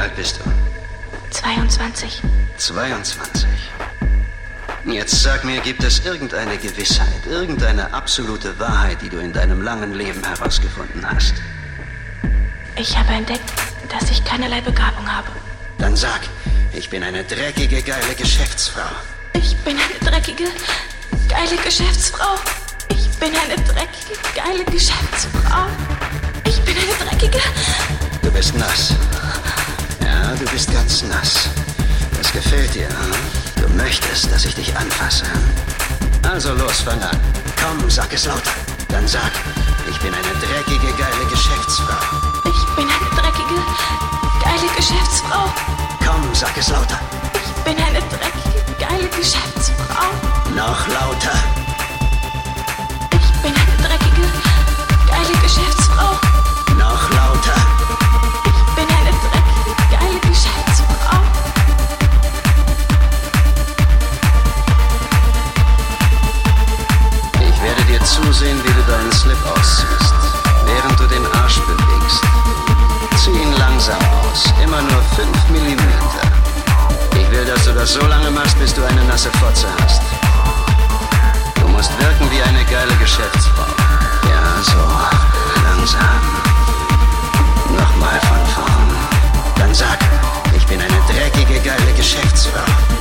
Alt bist du? 22. 22. Jetzt sag mir, gibt es irgendeine Gewissheit, irgendeine absolute Wahrheit, die du in deinem langen Leben herausgefunden hast? Ich habe entdeckt, dass ich keinerlei Begabung habe. Dann sag, ich bin eine dreckige, geile Geschäftsfrau. Ich bin eine dreckige, geile Geschäftsfrau. Ich bin eine dreckige, geile Geschäftsfrau. Ich bin eine dreckige. Du bist nass. Du bist ganz nass. Das gefällt dir, hm? Du möchtest, dass ich dich anfasse. hm? Also los, fang an. Komm, sag es lauter. Dann sag, ich bin eine dreckige, geile Geschäftsfrau. Ich bin eine dreckige, geile Geschäftsfrau. Komm, sag es lauter. Ich bin eine dreckige, geile Geschäftsfrau. Noch lauter. Ich bin eine dreckige, geile Geschäftsfrau. Das so lange machst, bis du eine nasse Fotze hast. Du musst wirken wie eine geile Geschäftsfrau. Ja, so, langsam. Nochmal von vorn. Dann sag, ich bin eine dreckige, geile Geschäftsfrau.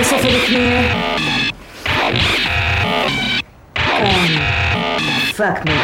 Wasser für die Knie. Um, fuck me.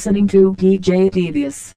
Listening to DJ Devious.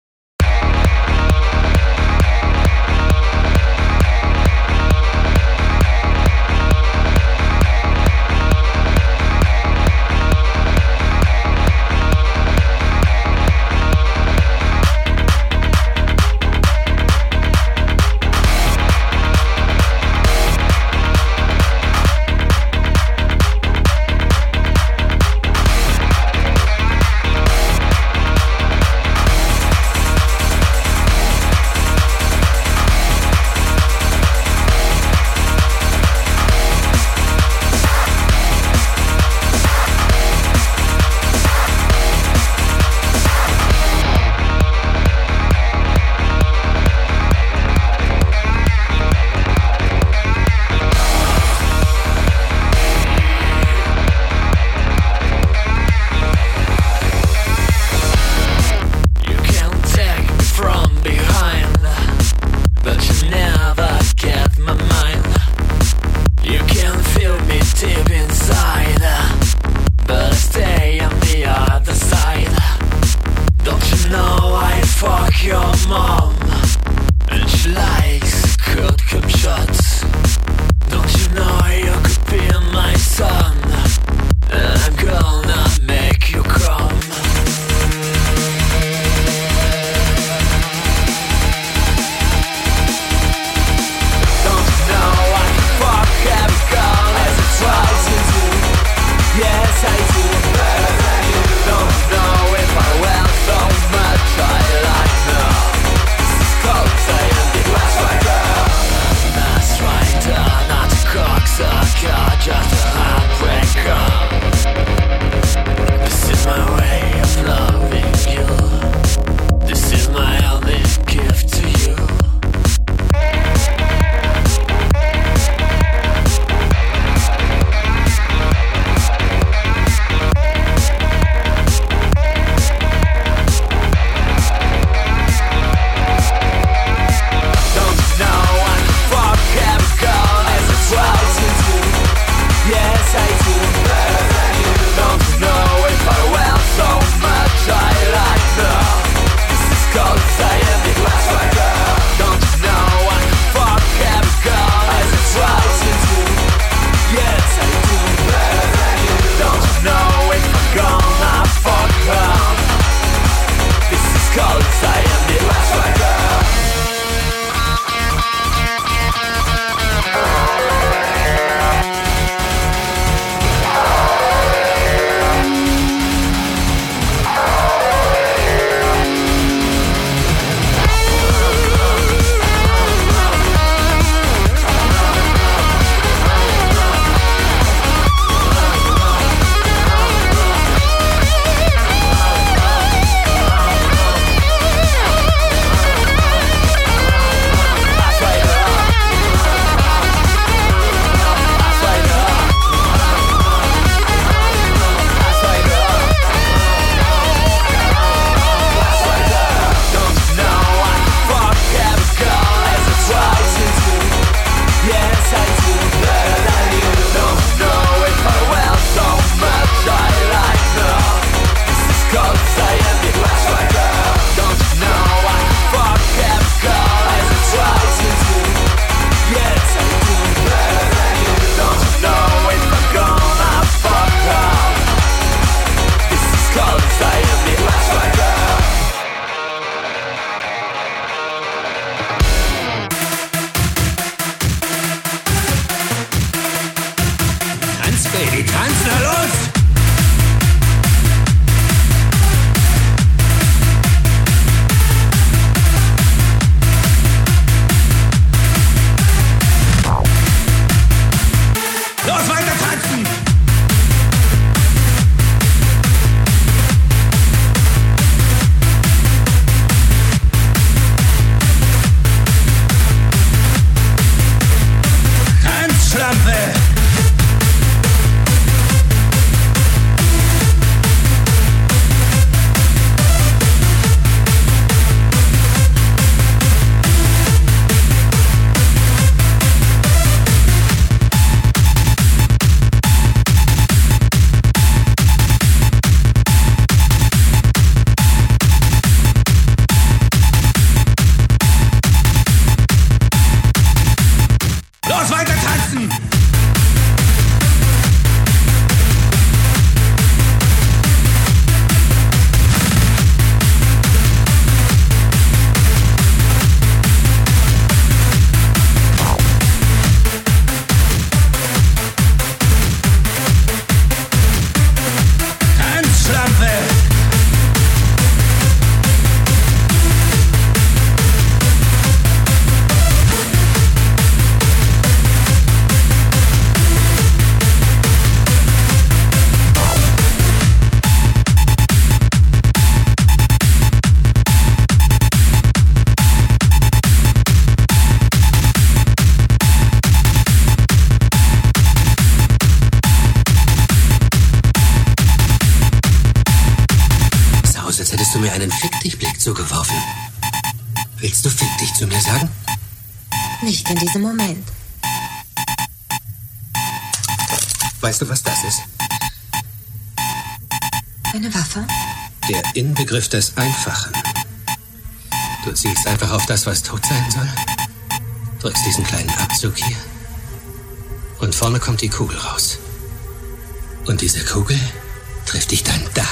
Moment. Weißt du, was das ist? Eine Waffe? Der Inbegriff des Einfachen. Du zielst einfach auf das, was tot sein soll. Drückst diesen kleinen Abzug hier. Und vorne kommt die Kugel raus. Und diese Kugel trifft dich dann da.